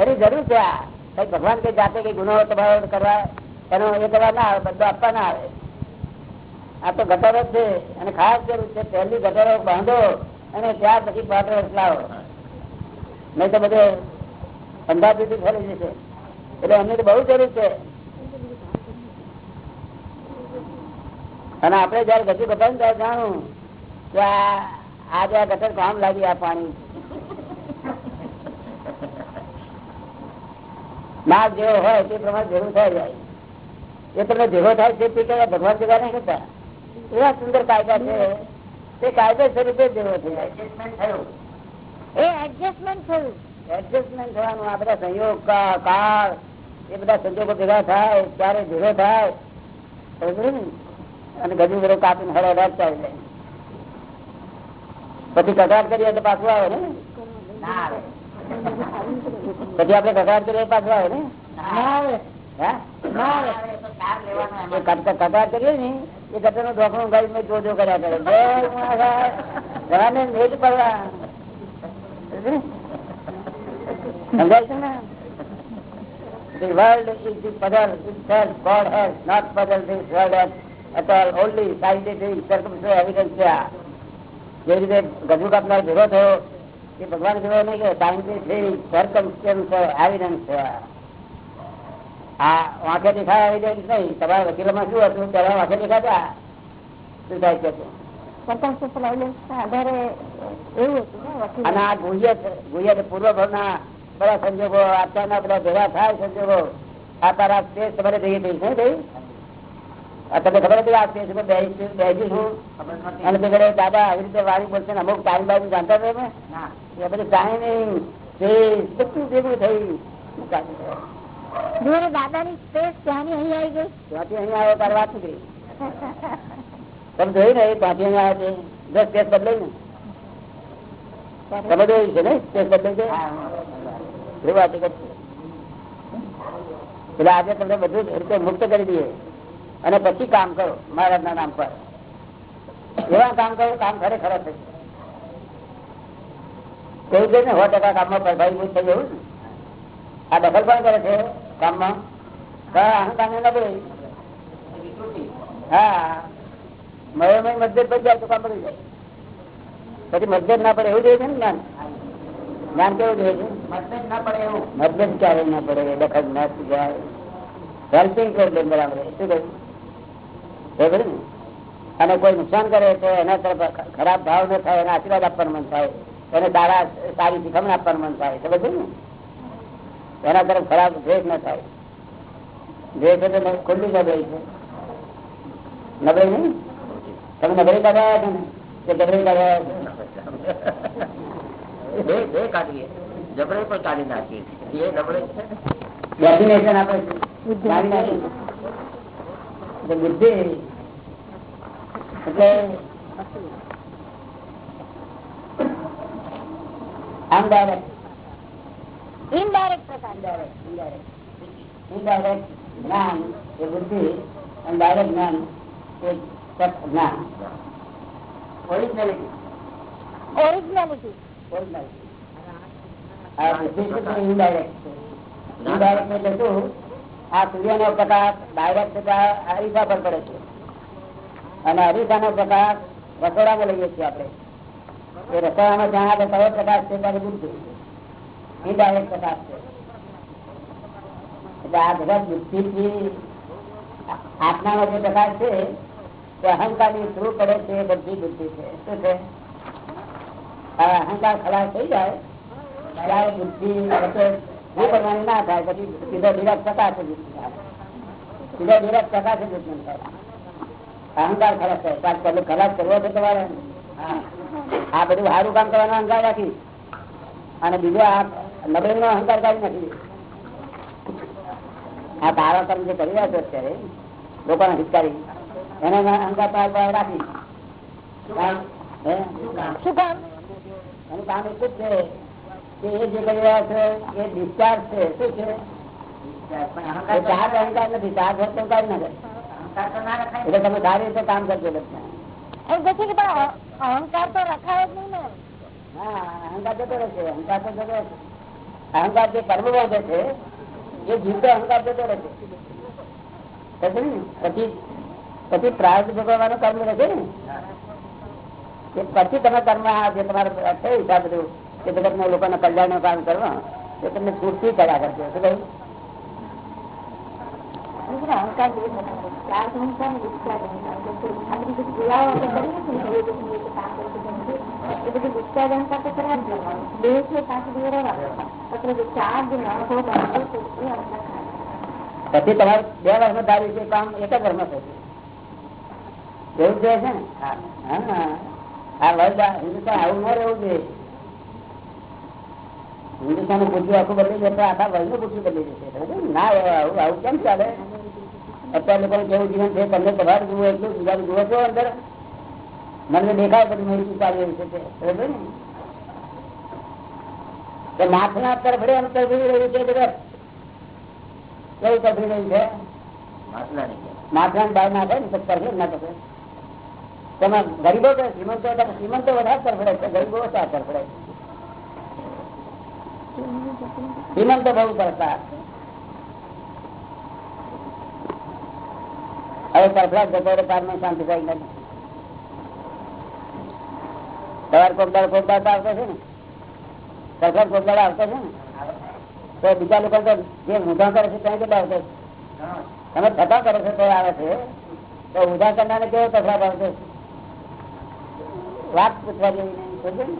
એની જરૂર છે. આ ભગવાન કઈ જાતે કઈ ગુનો કરવા, એનો એ કરવા ના આવે, બધું આપવા ના આવે. આ તો ગટરો છે. અને ખાસ જરૂર છે, પહેલી ગટરો બાંધો અને ત્યાર પછી પાટો લાવો નહીં તો બધે અંધાપીથી ફરી જશે. એટલે એમની તો બહુ જરૂર છે. અને આપણે જયારે ગજુ ગટાય ત્યારે જાણું કે આ આજે આ ગટર કામ લાગી આ પાણી. નાગ જેવો હોય તે પ્રમાણે જરૂર થાય જાય. એ તમને જેવો થાય તે પીટા ભગવાન જેવા નહીં કરતા એવા સુંદર કાયદા છે. તે કાયદેસર સ્વરૂપે ભેગો થઈ જાય. એ એડજસ્ટમેન્ટ થયું. એડજસ્ટમેન્ટ થવાનું આ બધા સંયોગ કાળ એ બધા સંજોગો ભેગા થાય ત્યારે ભેગો થાય. ને? અને ગજુ બધો કાપીને હળે હળે ચાલી જાય. પછી કકડાટ કરીએ તો પાછું આવે ને? પછી આપડે કકડાટ કરીએ તો પાછું આવે ને કકડાટ કરીએ ને એ ગટરનું ધોકણું ગાડી મેં જોજો કર્યા કરે જય મહારાજ ઘણાને મેજ પડવા સમજ્યું ને? સમજાય છે ને The world is the puzzle itself. God has not puzzled this world at, at all. Only scientific circumstantial evidence છે આ. જે રીતે ગજુ કાપનાર ભેગો થયો એ ભગવાન જેવો નહીં કે સાયન્ટિફિક સર્કમસ્ટન્સ એવિડન્સ છે. આ. વાંખે દેખાય એવિડન્સ નહીં? તમારા વકીલોમાં શું હતું? પેલા વાંખે દેખાતા? શું થાય છે છે પૂર્વ ભાવના બધા સંજોગો આપવાના બધા ભેગા થાય સંજોગો. આ તારા સ્પેસ તમારે જઈએ થઈ છે ભાઈ? આ તમને ખબર હતી આ ઉપર બેસી છું અને દાદા આવી રીતે વાળી બોલશે અમુક ટાઈમ બાજુ જાણતા તમે? બધું ટાઈમિંગ બધું ભેગું થઈ જોડે દાદાની સ્પેસ ત્યાંની અહીં આવી ગઈ. ત્યાંથી અહીંયા આવ્યો તારે વાત નીકળી. તમે જોયું ને ત્યાંથી અહીંયા આવ્યો છે. દસ સ્પેસ બદલાઈ ને તમે જોયું છે ને સ્પેસ બદલાઈ છે વાત. એટલે આજે તમને બધું જ રીતે મુક્ત કરી દઈએ. અને પછી કામ કરો મહારાજ ના નામ પર. એવા કામ કરો કામ ખરેખર થશે. કહ્યું છે ને સો ટકા કામમાં પ્રભાવિત થઈ જવું ને? આ દખલ પણ કરે છે કામમાં? હા અહંકાર ને નબળી હા. મયોમય મતભેદ પડી જાય તો કામ પડી જાય. પછી મતભેદ ના પડે એવું જોઈએ છે ને જ્ઞાન? જ્ઞાન કેવું જોઈએ છે? મતભેદ ના પડે એવું. મતભેદ ક્યારે ના પડે દખલ ના જાય. હેલ્પિંગ કરી દે બરાબર શું કહ્યું ને? અને કોઈ નુકસાન કરે તો એના તરફ ખરાબ ભાવ ન થાય એના આશીર્વાદ આપવાનું મન થાય. એને સારા સારી શીખમણ આપવાનું મન થાય સમજ ને? એના તરફ ખરાબ દ્વેષ ન થાય. દ્વેષ એટલે ખુલ્લી નબળી છે. નબળી નહીં? તમે નબળી કાઢવા આવ્યા છો ને? કે નબળી કાઢવા આવ્યા છો? ડેફિનેશન આપે છે. જાણી નાખી. એટલે બુદ્ધિ એટલે આમ ડાયરેક્ટ ઇનડાયરેક્ટ પ્રકાર ઇનડાયરેક્ટ જ્ઞાન એ બુદ્ધિ અને ડાયરેક્ટ જ્ઞાન એ જ્ઞાન ઓરિજિનાલિટી ઓરિજિનાલિટી ઓરિજિનાલિટી આ બુદ્ધિ છે ઇનડાયરેક્ટ છે ઇનડાયરેક્ટ એટલે શું? આ સૂર્યનો પ્રકાશ ડાયરેક્ટ અરીસા પર પડે છે. અને અરીસાનો પ્રકાશ રસોડામાં લઈએ છીએ આપણે. એ રસોડામાં જ્યાં આગળ કયો પ્રકાશ છે, ત્યારે બુદ્ધિ. પ્રકાશ છે. એટલે આ બધા બુદ્ધિથી આત્માનો જે પ્રકાશ છે, તે અહંકારની થ્રુ પડે છે, એ બધી બુદ્ધિ છે. શું છે? અહંકાર ખલાસ થઈ જાય, ત્યારે બુદ્ધિ શું કરવાની ના થાય, પછી સીધો નિરક્ષ પ્રકાશ સીધો નિરક્ષ પ્રકાશ જ અહંકાર ખરાબ થાય. ખલાસ કરવો છે તમારે? હા. આ બધું સારું કામ કરવાનો અહંકાર રાખી. અને બીજો આ નબળી નો અહંકાર કાઢી નાખી. આ તારા કર્મ જે કરી રહ્યા છો અત્યારે લોકોના હિતકારી એને અહંકાર પાર રાખી? શું કામ? એનું કામ એટલું છે કે એ જે કરી રહ્યા છે એ ડિસ્ચાર્જ છે. શું છે? ચાર્જ અહંકાર નથી ચાર્જ તો કાઢી નાખે. એટલે તમે સારી રીતે કામ કરજો બધા એમ કહે છે કે પણ અ- અહંકાર તો રખાય જ નહીં ને હા અહંકાર જતો રહેશે અહંકાર તો જતો રહેશે અહંકાર જે કર્મ બાંધે છે એ જીવતો અહંકાર જતો રહે છે સમજ્યું ને? પછી પછી પ્રાર્થ ભોગવવાનો કર્મ રહે છે ને એ પછી તમે કર્મ આ જે તમારે છે હિસાબ બધું કે જગત ના લોકોના કલ્યાણનું કામ કરવા એ તમને છૂટથી કર્યા કરશે શું કહ્યું બીજું અહંકાર જેવું નથી. ત્રાસ અહંકાર ને વિસ્તાર અહંકાર. બધું આ બધી બધી ક્રિયાઓ આપણે કરીએ છીએ ને, એ બધી રીતે કામ કરતી બનતી. એ બધી વિસ્તાર અહંકાર તો કરવા જ લાગવાનો. દેહ છે ત્યાં સુધી એ રહેવાનો. આપણે જે ચાર જે ના હોય બાંધો છે, એ અહંકાર ખાય. પછી તમારે બે વર્ષમાં ધાર્યું છે કામ એક જ વર્ષમાં થશે એવું જ જોઈએ છે ને હા આ વર્લ્ડ હિન્દુસ્તાન આવું ન રહેવું જોઈએ હિન્દુસ્તાન પૂછ્યું આખું બદલી જશે આખા વર્લ્ડનું પૂછ્યું બદલી જશે બરાબર ને? ના આવું આવું કેમ ચાલે અત્યારે લોકો કેવું જીવન છે તમને પગાર જુઓ એટલું બીજાનું જુઓ છો અંદર? મને દેખાય પછી મેં સુધારી રહ્યું છે તે. બરાબર ને? તો નાથના તરફડે એમ તરફડી રહ્યું છે બધા. કેવું તરફડી રહ્યું છે? માથના બાર ના થાય ને તો તરફડે ના તરફડે તમે ગરીબો કે શ્રીમંતો શ્રીમંતો વધારે તરફડે છે. ગરીબો ઓછા તરફડે શ્રીમંતો બહુ તરફડા હવે તરફડા જતો પારમાં શાંતિ થાય નથી તમારે કોકદાર કોકદાર આવતો છે ને? સરકાર કોકદાર આવતો છે ને? તો બીજા લોકો તો જે ઊંધા કરે છે ત્યાં કેટલા આવતો? તમે થતા કરો છો તો આવે છે. તો ઊંધા કરનાર કેવો તફાવત આવશે વાત પૂછવા જેવી નહીં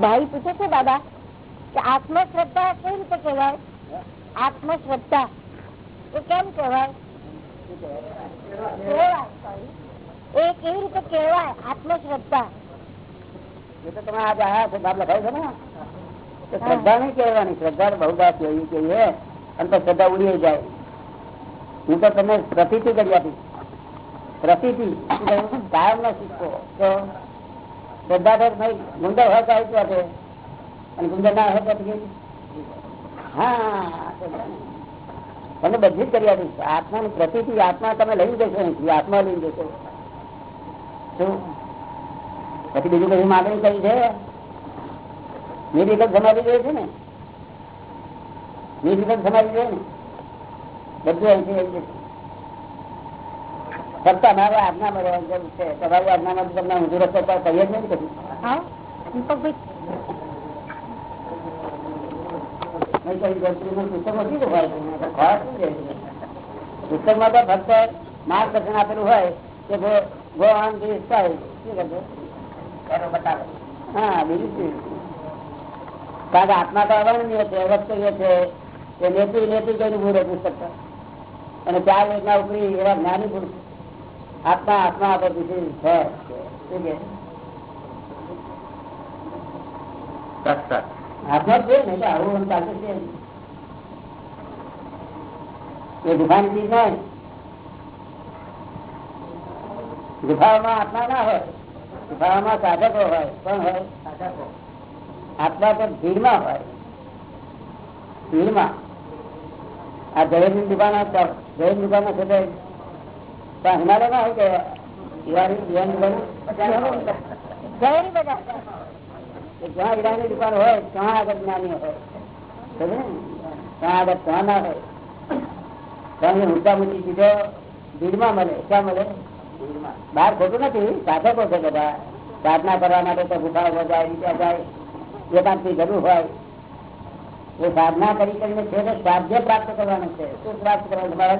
ભાઈ પૂછે છે દાદા કે આત્મશ્રદ્ધા કેવી રીતે કહેવાય આત્મશ્રદ્ધા એ કેમ કહેવાય કહેવાય sorry. એ કેવી રીતે કહેવાય આત્મશ્રદ્ધા એ તો તમે આજે આયા છો બાપ લખાય છે ને તો શ્રદ્ધા નહીં કહેવાની શ્રદ્ધા બહુ વાત કહેવી કહીએ અને તો શ્રદ્ધા ઉડી જાય હું તો તમને પ્રતિથી કરી આપી પ્રતિથી કાયમ નો શીખવો તો શ્રદ્ધા ગુંદર હોય તો આવી છે અને ગુંદર ના હોય તો હા તમને બધી જ કરી આપીશ આત્માની પ્રતિથી આત્મા તમે લઈ જશો નથી આત્મા લઈ જશો. શું? પછી બીજું કઈ માગણી કરી છે? નિર્વિકલ્પ સમાધિ જોઈએ છે ને? નિર્વિકલ્પ સમાધિ જોઈએ ને? બધું અહીંથી ફક્ત અમારે આજ્ઞામાં મળે છે. તમારી આજ્ઞામાં તમને ઊંધું રસ્તો પર કહીએ જ નહીં છે? એમાં તો ફક્ત માર્ગદર્શન આપેલું હોય કે ગો આમ હા બીજું કારણ કે આત્મા તો અવર્ણનીય છે વસ્તવ્ય છે. એ લેતી લેતી કઈ ભૂલે પુસ્તક. અને ચાર યોજના ઉપરી એવા જ્ઞાની પુરુષ આત્મા આત્મા પર બીજું છે. શું કે? આત્મા છે ને આવું આમ ચાલતું છે. એ ગુફાની ચીજ નહીં ગુફાઓમાં આત્મા ના હોય. ગુફાઓમાં સાધકો હોય પણ હોય સાધકો. આત્મા તો ભીડમાં હોય. ભીડમાં. આ જયેશની દુકાન જયેશ દુકાનો છે તે ત્યાં હિમાલયમાં હોય કે ઈરાની ઈરાની દુકાનો જયરી બધા કે જ્યાં હીરાની દુકાન હોય ત્યાં આગળ જ્ઞાની હોય. ત્યાં આગળ ત્યાં ના હોય. ત્યાં ઊંચા ઊંચી ચીજો ભીડમાં મળે. ક્યાં મળે? બહાર ખોટું નથી. સાધકો છે બધા. સાધના કરવા માટે તો ગુફાઓ જાય ત્યાં જાય. એકાંતની જરૂર હોય. એ સાધના કરી કરીને છે સાધ્ય પ્રાપ્ત કરવાનું છે. શું પ્રાપ્ત કરવાનું તમારે?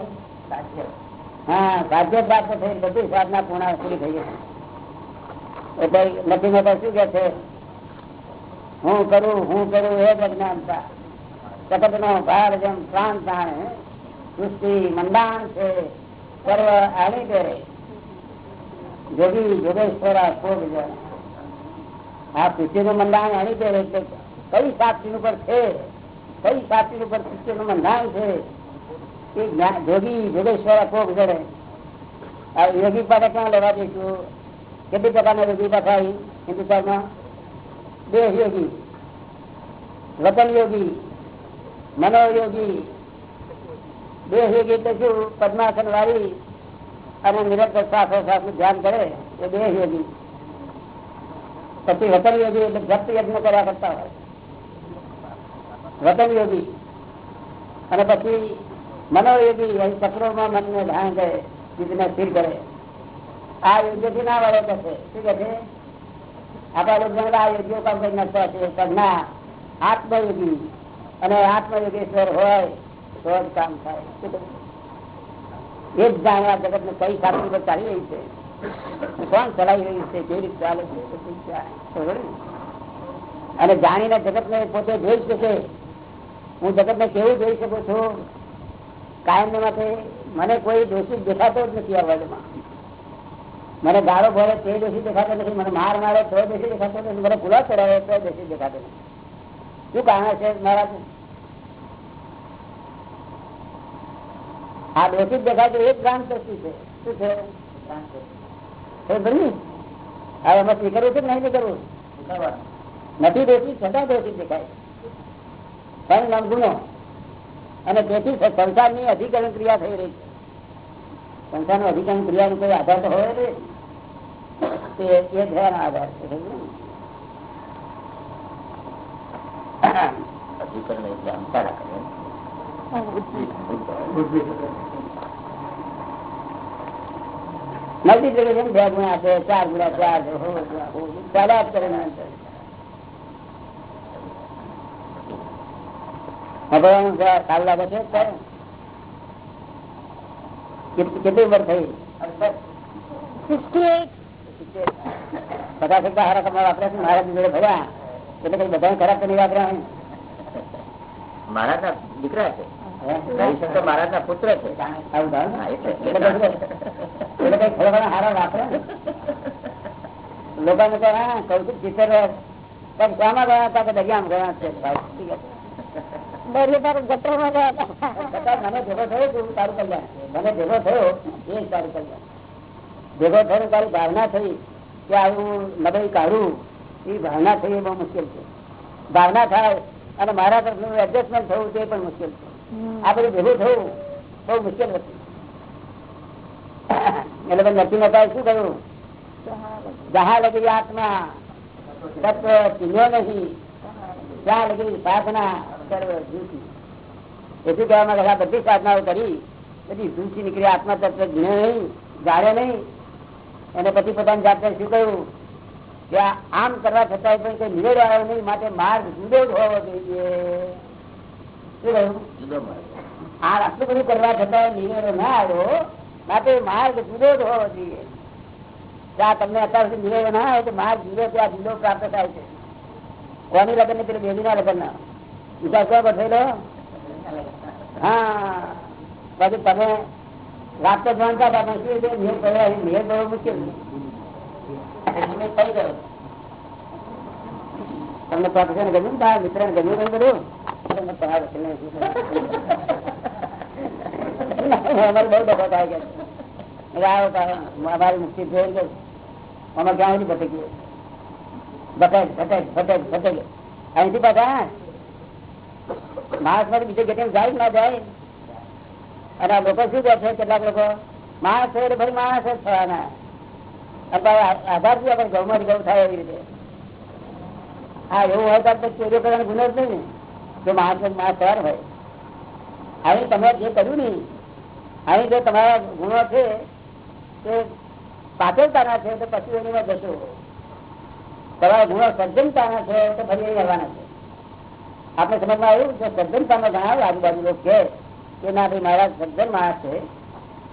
સાધ્ય. હા સાધ્ય પ્રાપ્ત થઈ બધી સાધના પૂર્ણ પૂરી થઈ ગઈ એટલે નથી મેં શું કે છે? હું કરું હું કરું, એ જ અજ્ઞાનતા જગત નો ભાર જેમ પ્રાણ જાણે સૃષ્ટિ મંડાણ છે સર્વ આણી દે જોગી જોગેશ્વરા ભોગ જાણે. આ પૃથ્વી નું મંડાણ આણી દે એટલે કઈ સાક્ષી ઉપર છે? કઈ સાક્ષી ઉપર પૃથ્વી નું મંડાણ છે? એ જ્ઞા- જોગી જોગેશ્વરા ભોગ જડે આ યોગી પાસે ક્યાં લેવા જઈશું? કેટલી પ્રકારના યોગી પાછા હિન્દુસ્તાનમાં દેહ યોગી. વતન યોગી, મનોયોગી. દેહ યોગી એટલે શું? પદ્માસન વાળી અને નિરંતર શ્વાસોશ્વાસનું ધ્યાન કરે, એ દેહ યોગી. પછી વતન યોગી એટલે જપ્ત યજ્ઞ કર્યા કરતા હોય. વતન યોગી. અને પછી મનોયોગી અહીં ચક્રોમાં મનને ધ્યાન કરે ચીજને સ્થિર કરે. આ યોગ્યથી ના વાળો થશે શું કે છે? આપણા લોકો આ યોગ્ય કામ કરી નાખતા છે, પણ ના, આત્મયોગી અને આત્મયોગેશ્વર હોય, તો જ કામ થાય. એ જ જાણવા જગત ને કઈ સાચી પર ચાલી રહી છે. કોણ ચલાવી રહ્યું છે? કેવી રીતે ચાલે છે? અને જાણીને જગત ને પોતે જોઈ શકે. હું જગત ને કેવું જોઈ શકું છું? કાયમ માટે મને કોઈ દોષિત દેખાતો જ નથી આ વર્લ્ડમાં મને ગાળો ભરે તે દોષી દેખાતો નથી મને માર મારે તો દોષી દેખાતો નથી મને ભૂલા ચડાવે તો દોષી દેખાતો નથી. શું કારણ છે મારા આ દોષિત દેખાતો એક ગામ દોષી છે. શું છે? હવે એમાં સ્વીકારવું છે નહીં કરવું નથી દોષી છતાં દોષિત દેખાય. પણ નામ ગુનો. અને તેથી સંસારની અધિકરણ ક્રિયા થઈ રહી છે સંસારનું અધિકરણ ક્રિયાનો કોઈ આધાર તો હોય થયાનો આધાર છે? અધિકરણ એટલે અંતારા કરે મલ્ટીપ્લિકેશન બે ગુણ્યા ચાર ગુણ્યા ચાર જ કરે ને અંતર. સારું લાગે છે કેટલી ઉંમર થઈ? પચાસ ટકા હારા કમા વાપર્યા મારા જોડે ભર્યા. એટલે કઈ બધા ખરાબ તો વાપર્યા હોય. ના દીકરા છે. લોકો રવિશંકર મહારાજ ના પુત્ર છે. એટલે. કઈ- ખરેખર હારા વાપરે? લોકોને તો પણ ગયા હતા કે દરિયામાં ગયા છે? ડરી ભેગો થયો તારી ભાવના થઈ કે આવું નબળી કાઢું એ ભાવના થઈ એ બહુ મુશ્કેલ છે. ભાવના થાય અને મારા તરફનું એડજસ્ટમેન્ટ થવું તે પણ મુશ્કેલ છે. આ બધું ભેગું થયું બહુ મુશ્કેલ હતું. એટલે પણ નરસિંહ મહેતાએ શું કહ્યું જહા લગી આત્મા. તત્વ ચીન્યો નહીં. ત્યાં લગી સાધના એથી કહેવામાં આવે બધી સાધનાઓ કરી બધી ઝૂંચી નીકળી આત્મા તત્વ જ્ઞે નહીં જાણે નહીં. અને પછી પોતાની જાતે શું કહ્યું? કે આમ કરવા છતાંય પણ કોઈ નિવેડો આવ્યો નહીં માટે માર્ગ જુદો જ હોવો જોઈએ. શું કહ્યું? આ આટલું બધું કરવા છતાં નિવેડો ના આવ્યો માટે માર્ગ જુદો જ હોવો જોઈએ. ત્યાં તમને અત્યાર સુધી નિવેડો ના આવ્યો તો માર્ગ જુદો ત્યાં જુદો પ્રાપ્ત થાય છે. કોની લગ્ન પેલી બેબી ના લગ્ન ના વિચાર કરો બઠેલો હા પછી તમે વાત તો જાણતા હતા પણ શું છે નિયમ કરવા નિયમ કરવો મુશ્કેલ છે નિયમ થઈ ગયો તમને પ્રોફેસર ગમ્યું ને તારા મિત્ર ને ગમ્યું નહીં બધું તમને તમારા વકીલને શું થયું? અમારે બહુ ડખો થાય કે એટલે આવો તારે અમારી મુક્તિ જોઈ ગઈ અમે ક્યાં સુધી ભટકીએ ભટક ભટક ભટક ભટક અહીંથી પાછા માણસમાંથી બીજે ગેટે જાય ના જાય. અને આ લોકો શું કહે છે? કેટલાક લોકો, માણસ છે ભાઈ માણસ જ થવાના. આધારથી આપણે ગૌમાં ગૌ થાય એવી રીતે. હા, એવું હોય તો આપણે ચોરીઓ કરવાનો ગુનો જ નહીં ને. જો માણસ માણસ થવાનો હોય. અહીં તમે જે કર્યું ને અહીં જે તમારા ગુનો છે, તે પાછળતાના છે, તો પછી એની જશો. તમારા ગુણો સર્જનતાના છે, તો ફરી અહીં આવવાના છે. આપણે સમજમાં આવ્યું કે સર્જનતામાં જણાવ્યું આજુબાજુ લોકો કે કે ના ભાઈ મારા સર્જન માણસ છે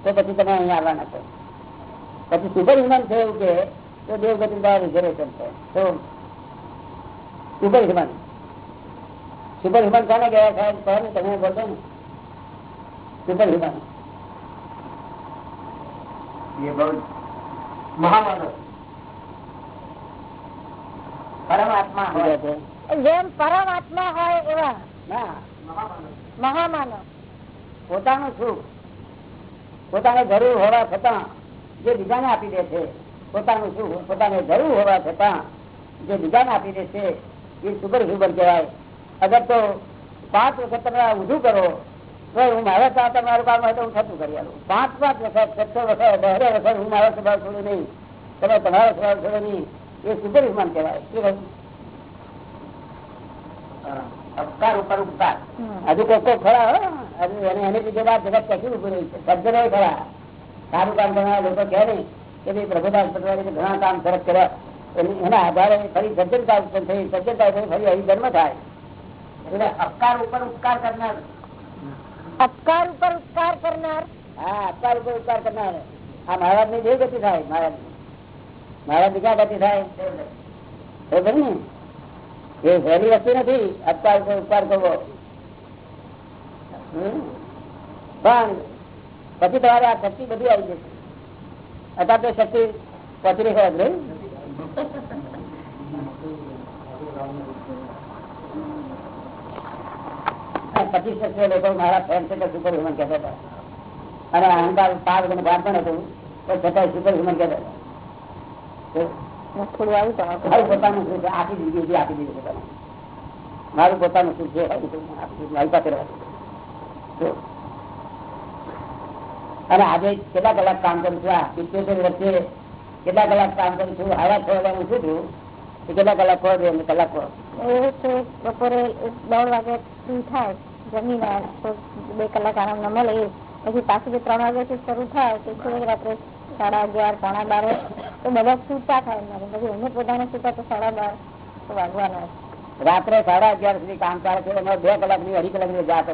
તો પછી તમે અહીં આવવાના છો પછી સુપર હ્યુમન છે એવું કે તો દેવગતિ દ્વારા રિઝર્વેશન છે તો સુપર હ્યુમન સુપર હ્યુમન કોને ગયા સાહેબ કહો ને તમે બોલતો ને સુપર હ્યુમન ये बहुत महामानव પરમાત્મા હોય છે જેમ પરમાત્મા હોય એવા. મહામાનવ. પોતાનું સુખ પોતાને જરૂર હોવા છતાં જે બીજાને આપી દે છે પોતાનું સુખ પોતાને જરૂર હોવા છતાં જે બીજાને આપી દે છે એ સુપર હ્યુમન કહેવાય. અગર તો પાંચ વખત તમે ઊંધું કરો તો હું મારા ત્યાં તમારું કામ હોય તો હું થતું કરી આલું. પાંચ પાંચ વખત છસો વખત દહરે વખત હું મારા સ્વભાવ છોડું નહીં. તમે તમારો સ્વભાવ છોડો નહીં. એ સુપર હ્યુમન કહેવાય શું અપકાર ઉપર ઉપકાર. હજુ કોઈ ખરા હજુ એને એની બીજે વાત જગત કશું ઉભું રહ્યું છે. સજ્જનો ખરા. સારું કામ કરનારા લોકો કહે નહીં કે ભાઈ પ્રભુદાસ પટવારી ઘણા કામ સરસ કર્યા. એના આધારે ફરી સજ્જનતા ઉત્પન્ન થઈ સજ્જનતા થઈ ફરી અહીં જન્મ થાય. એટલે અપકાર ઉપર ઉપકાર કરનાર. અપકાર ઉપર ઉપકાર કરનાર? હા અપકાર ઉપર ઉપકાર કરનાર. આ મહારાજની દેવ ગતિ થાય મહારાજ મહારાજની ક્યાં ગતિ થાય. ને? એ સહેલી વસ્તુ નથી. અપકાર ઉપકાર કરવો પણ પછી તમારે આ શક્તિ બધી આવી જશે. અત્યારે તો શક્તિ પચરી હોય નહીં? પચીસ મારા ફ્રેન્ડ છે સુપર હ્યુમન કહેતા હતા. અને અહંકાર પાર અને બાર પણ હતું. પણ છતાં સુપર હ્યુમન કહેતા હતા. થોડું આવ્યું તમારે મારું પોતાનું શું છે આખી આપી દીધું પોતાનું. મારું પોતાનું શું છે મારી પાસે અને આજે કેટલા કલાક કામ કરું છું આ સિત્યોતેર વર્ષે કેટલા કલાક કામ કરું છું હારા છ હું શું છું? કેટલા કલાક કહો છો કલાક કહો બપોરે દોઢ વાગે થાય જમીને બે કલાક આરામ ન મળે પછી પાછું ત્રણ વાગે શરૂ થાય તો રાત્રે સાડા અગિયાર પોણા બારે તો બધા થાય મારે પછી એમને પોતાને છૂટા તો સાડા બાર વાગવાના રાત્રે સાડા અગિયાર સુધી કામ ચાલે છે એમાં બે કલાકની અઢી કલાકની જાત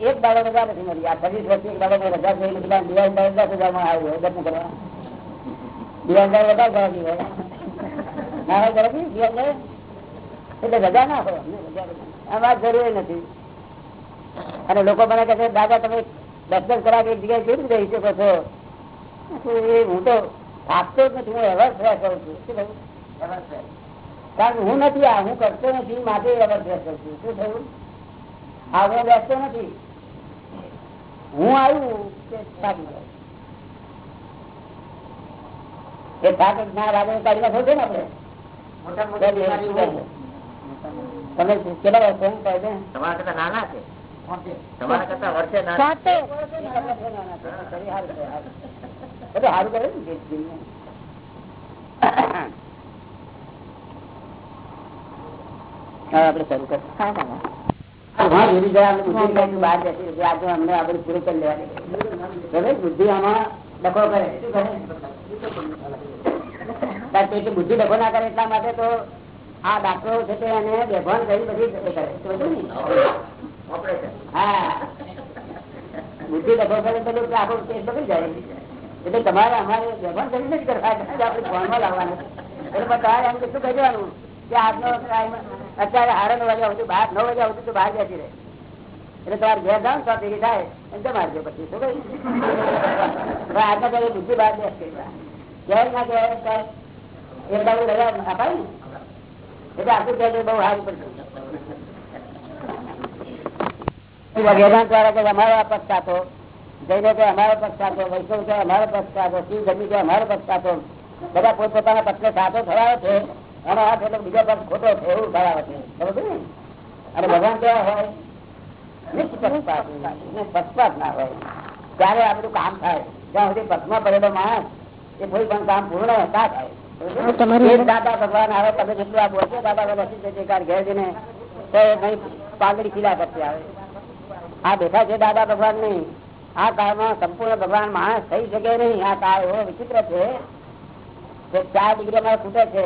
એક બાળક રજા નથી મળી. આ છવ્વીસ વર્ષથી એક બાળક રજા થઈ નથી દિવાળી દસ હજારમાં આવ્યું હોય કરવા. દિવાળી વધારે ખરાબ હોય ગરમી એટલે રજા ના હોય. આ વાત જરૂરી નથી. અને લોકો મને કહે છે, દાદા, તમે દર્શન કરા એક જગ્યાએ કેવી રીતે રહી શકો છો એ, હું તો આપતો જ નથી. હું એવર થયા કરું છું. શું કહ્યું કારણ કે હું નથી આ, હું કરતો નથી. માટે એવર થયા કરું છું. શું થયું? આ બેસતો નથી. હું આવ્યું કે થાકી ગયો એ થાક ના લાગે કાઢી નાખો છો ને આપણે? મોટા મોટા બીમારી હોય. તમે કેટલા વર્ષ એમ કહે છે? તમારા કરતા નાના છે. તમારા કરતા વર્ષે નાના સારું કરે ને. જીવને. શરૂ કરીએ. બહાર રહી આજે અમને આપડે પૂરું કરી લેવાની. બુદ્ધિ આમાં ડખો કરે. શું કરે? બુદ્ધિ ડખો ના કરે એટલા માટે તો આ ડાક્ટરો છે તે એને બેભાન કરી બધી કરે. હા. બુદ્ધિ ડખો કરે તો આખો કેસ બગડી જાય. એટલે તમારે અમારે બેભાન કરીને જ કરવા. આપણે ફોનમાં લાવવાનું એટલે પણ તમારે એમ કેટલું કહી દેવાનું? કે આજનો ટાઈમ અત્યારે સાડા નવ વાગ્યા સુધી બહાર નવ વાગ્યા સુધી તો બહાર જતી રહે. એટલે તમારે ઘેર જાવ ને તો ભેગી થાય. મારજો પછી તો આજના પડશે વેદાંત દ્વારા કે અમારો પક્ષ આપો જઈને કે અમારો પક્ષ આપો વૈષ્ણવ કે અમારો પક્ષ આપો શિવ ગમી કે અમારો પક્ષ આપો બધા પોતપોતાના પક્ષને સાથો ધરાવે છે અને આ એટલે બીજો પક્ષ ખોટો છે એવું ધરાવે છે. અને ભગવાન કેવા હોય? પક્ષપાત ના હોય. ત્યારે આ બધું કામ થાય. ત્યાં સુધી પક્ષમાં પડેલો માણસ એ કોઈ પણ કામ પૂર્ણ હતા થાય. દાદા ભગવાન આવે તમે જેટલું આ બોલશો દાદા ભગવાન ઘેર જઈને તો એ ખીલા કરશે આવે. આ બેઠા છે દાદા ભગવાન નહીં. આ કાળમાં સંપૂર્ણ ભગવાન માણસ થઈ શકે નહીં. આ કાળ એવો વિચિત્ર છે કે ચાર ડિગ્રી અમારે ખૂટે છે.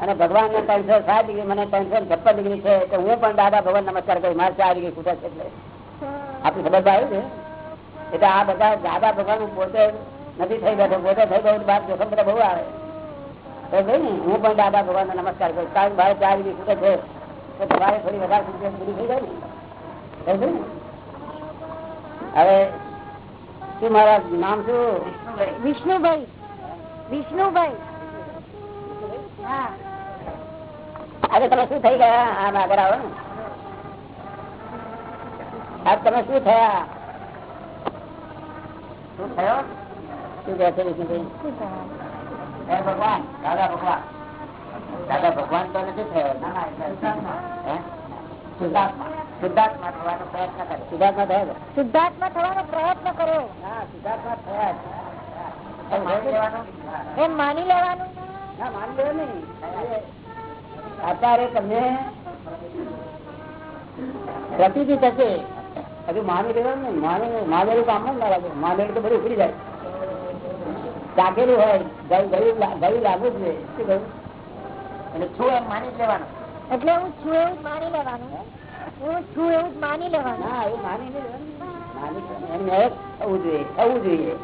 અને ભગવાન ને ત્રણસો સાત ડિગ્રી, મને ત્રણસો છપ્પન ડિગ્રી છે તો હું પણ દાદા ભગવાન નમસ્કાર કરું મારે ચાર ડિગ્રી ખૂટે છે એટલે. આપણી ખબર તો આવી છે? એટલે આ બધા દાદા ભગવાન પોતે નથી થઈ બેઠો, પોતે થઈ ગયો બાર જોખમ બધા બહુ આવે. તો ભાઈ ને હું પણ દાદા ભગવાન નમસ્કાર કરું કારણ મારે ચાર ડિગ્રી ખૂટે છે, તો તમારે થોડી વધારે ખૂટે પૂરી થઈ જાય ને? હવે, શું મારા નામ શું? વિષ્ણુભાઈ. વિષ્ણુભાઈ. હા. આજે તમે શું થઈ ગયા આમ આગળ આવો ને આ તમે શું થયા? શું થયો? શું કહે છે વિષ્ણુભાઈ શું કહેવાય? હે ભગવાન દાદા ભગવાન. દાદા ભગવાન તો નથી થયો. ના ના એટલે હે? શુદ્ધાત્મા. શુદ્ધાત્મા થવાનો પ્રયત્ન કરો. સિદ્ધાર્થમાં થયો? શુદ્ધાત્મા થવાનો પ્રયત્ન કરો. હા સિદ્ધાર્થમાં થયા લેવાનું? એમ માની લેવાનું? ના માની લેવું નહીં. અત્યારે તમને પ્રતિથી થશે. હજુ માની લેવાનું ને માની માનેલું કામ ના લાગે. માનેલું તો બધું ઉખડી જાય. જાગેલું હોય ગયું ગયું લાગુ જ શું કહ્યું એટલે છું એમ માની જ લેવાનું. એટલે હું છું એવું માની લેવાનું હું છું એવું માની લેવાનું? હા એવું માની લેવાનું. માની એમ નહીં, થવું જોઈએ થવું જોઈએ.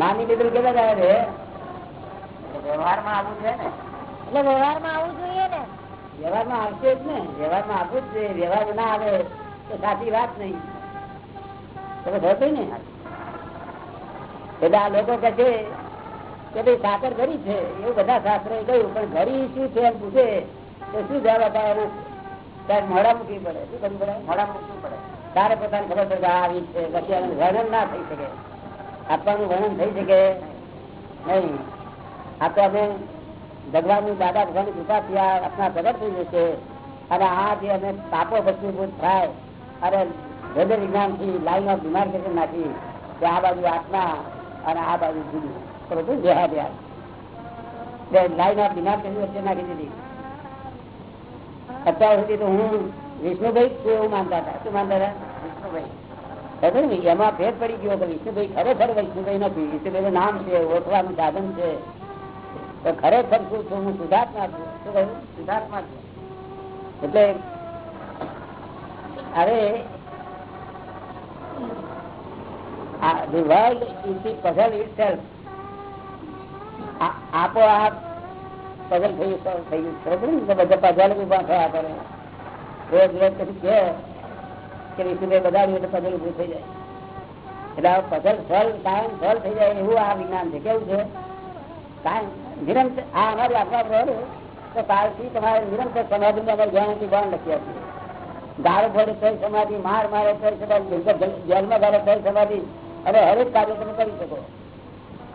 માની લીધું કેટલા જાય વ્યવહારમાં આવું છે ને. એટલે વ્યવહારમાં આવવું જોઈએ ને. વ્યવહારમાં આવશે જ ને. વ્યવહારમાં આવવું જ જોઈએ. વ્યવહાર ના આવે તો સાચી વાત નહીં. તમે થતું ને? એટલે લોકો કહે છે કે ભાઈ સાકર ઘરી છે. એવું બધા શાસ્ત્રો કહ્યું. પણ ઘરી શું છે એમ પૂછે તો શું જવાબ એનું ત્યારે મોડા મૂકવી પડે. શું કરવું પડે? મોડા મૂકવું પડે. તારે પોતાને ખબર પડે આ આવી છે. પછી એનું વર્ણન ના થઈ શકે. આપવાનું વર્ણન થઈ શકે. નહીં. આ ભગવાનની દાદા ભગવાનની કૃપાથી આ આપણા પ્રગટ થઈ જશે અને આ જે અમે પાપો ભસ્મીભૂત થાય, અને હૃદય વિજ્ઞાનથી લાઈન ઓફ ડિમાર્કેશન નાખી, કે આ બાજુ આત્મા અને આ બાજુ જુદી બરોબર યાદ બે લાઈન ઓફ ડિમાર્કેશન વચ્ચે નાખી દીધી. અત્યાર સુધી તો હું વિષ્ણુભાઈ છું એવું માનતા હતા. શું માનતા હતા? વિષ્ણુભાઈ. ને એમાં ભેદ પડી ગયો કે વિષ્ણુભાઈ ખરેખર વિષ્ણુભાઈ નથી. વિષ્ણુભાઈ નામ છે, ઓળખવાનું સાધન છે. તો ખરેખર શું છું હું સુધાર્થમાં છું. શું કહ્યું? સુધાર્થમાં છું. એટલે અરે world is the puzzle itself આ- આપોઆપ પઝલ થઈ થઈ ગયું કે બધા પઝલ ઊભા થયા કરે. રોજ રોજ પછી કે કે એટલે puzzle ઉભું થઈ જાય. એટલે પઝલ solve કાયમ solve થઈ જાય એવું આ વિજ્ઞાન છે. કેવું છે? કાયમ નિરંતર આ અમારી રહે તો કાલથી તમારે નિરંતર સમાધિ અમે જ્ઞાનથી બાણ લખી આપીએ ગાળો ભરે થઈ સમાધિ, માર મારે થઈ સમાધિ જેલમાં ગાળો થઈ સમાધિ. હવે હરેક કાર્ય તમે કરી શકો.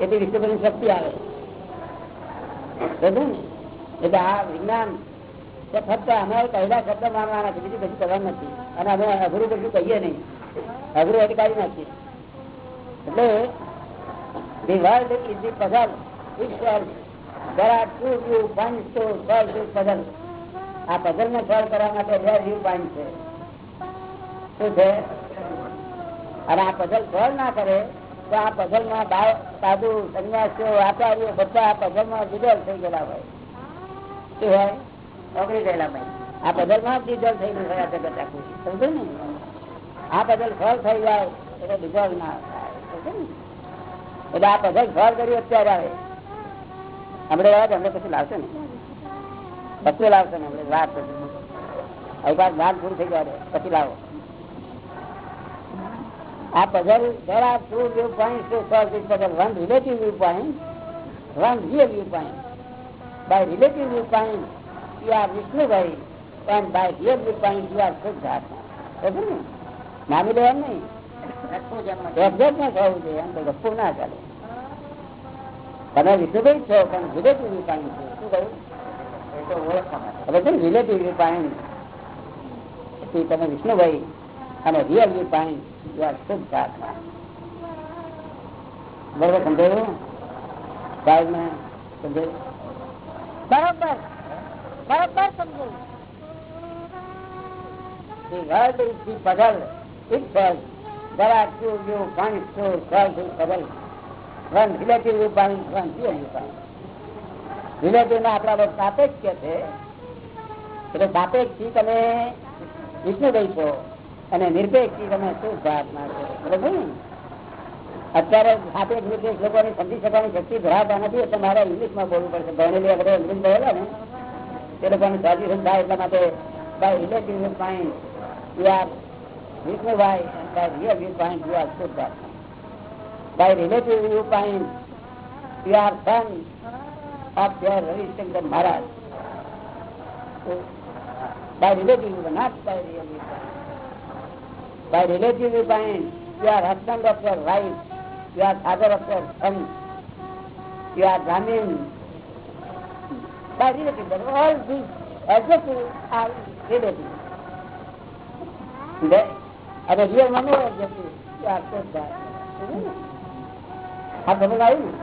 એટલી વિષ્ણુભાઈની શક્તિ આવે. ને? એટલે આ વિજ્ઞાન તો ફક્ત અમારે પહેલા શબ્દ માનવાના છે, બીજું કશું કરવાનું નથી. અને અમે અઘરું કશું કહીએ નહીં. અઘરું એટલે નથી. એટલે the is the puzzle is itself. There puzzle ને સોલ્વ કરવા માટે બે વ્યૂ પોઈન્ટ છે. શું છે? અને આ પઝલ સોલ્વ ના કરે, તો આ પઝલમાં સાધુ, સંન્યાસીઓ, આચાર્યો બધા આ પઝલમાં વિદલ થઈ ગયેલા હોય. શું હોય? ઓગળી ગયેલા ભાઈ આ પઝલમાં જ થઈ ગયું હોય જગત આખું. સમજો ને? આ પઝલ સોલ્વ થઈ જાય, એટલે વિદલ ના થાય. સમજો ને? એટલે આ પઝલ સોલ્વ કર્યું, અત્યારે આવે. હમણાં તો હમણાં પછી લાવશે ને પછી લાવશે ને હમણાં વાત એક વાર જ્ઞાન પૂરું થઈ જાય પછી લાવો આ puzzle there are two viewpoints to solve this puzzle one relative viewpoint one real viewpoint by relative viewpoint you are Vishnubhai and by real viewpoint you are Siddhartha ખબર ને નામી લેવાનું નહીં રખવું જ એમ જ. એક્ઝેક્ટ ના થવું જોઈએ એમ તો ગપ્પુ ના ચાલે તમે વિષ્ણુભાઈ જ છો પણ રિલેટિવ રૂપાણી છો. શું કહ્યું હવે છે રિલેટિવ પોઈન્ટ તમે વિષ્ણુભાઈ અને રિયલ વ્યૂ પોઈન્ટ શુદ્ધ આત્મા બરોબર સમજાયું? સાહેબ ને સમજાયું? બરોબર. બરોબર સમજાયું. The world is the puzzle itself. There are two viewpoints to solve this puzzle. One relative. Relative ના આપણા બધા સાપેક્ષ કે છે. એટલે સાપેક્ષથી તમે વિષ્ણુભાઈ છો અને નિરપેક્ષથી તમે શુદ્ધ આત્મા છો. બરોબર ને? અત્યારે સાપેક્ષ નિરપેક્ષ લોકોને સમજી શકવાની શક્તિ ધરાવતા નથી, એટલે મારે ઇંગ્લિશમાં બોલવું પડશે. ભણેલી આપણે ઇંગ્લિશ બોલેલા ને? તે લોકોને સાજી થાય એટલા માટે by relative are Vishnubai and by real viewpoint you are Siddha. By relative viewpoint you are son of their Ravi Maharaj. So, by relative viewpoint, not by real viewpoint. by relative viewpoint, you are husband of your wife, you are father of your son, you are Brahmin. By relative, but all these adjectives are relative. The- અને real માં no adjective, you are. આ સમજ આવ્યું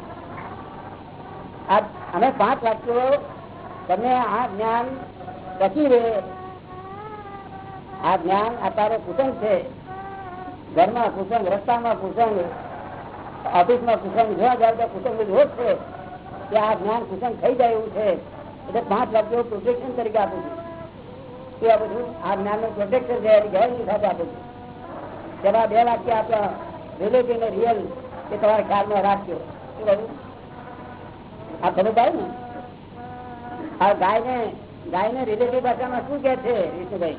અમે પાંચ વાક્યો તમે આ જ્ઞાન ટકી રહે. આ જ્ઞાન અત્યારે કુસંગ છે. ઘરમાં કુસંગ, રસ્તામાં કુસંગ, ઓફિસમાં કુસંગ, જોવા જાવ તો કુસંગ રોજ છે. કે આ જ્ઞાન કુસંગ થઈ જાય એવું છે. એટલે પાંચ વાક્યો પ્રોટેક્શન તરીકે આપું છું. શું આપું છું? આ જ્ઞાનનું પ્રોટેક્શન છે, એની ગેરંટી સાથે આપું છું. તેમાં બે વાક્ય આપણા રિલેટિવ રિયલ એ તમારા ખ્યાલમાં રાખજો રાખ્યો આ ખબર ભાઈ ને? આ ગાય ને ગાય ને રિલેટિવ ભાષામાં શું કે છે વિષ્ણુભાઈ